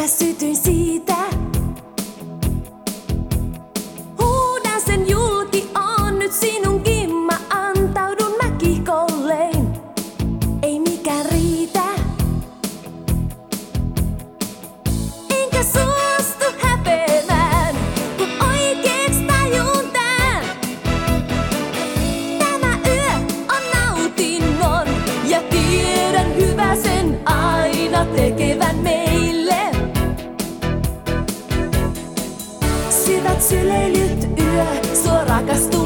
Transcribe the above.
Mä sytyin siitä, suora castua.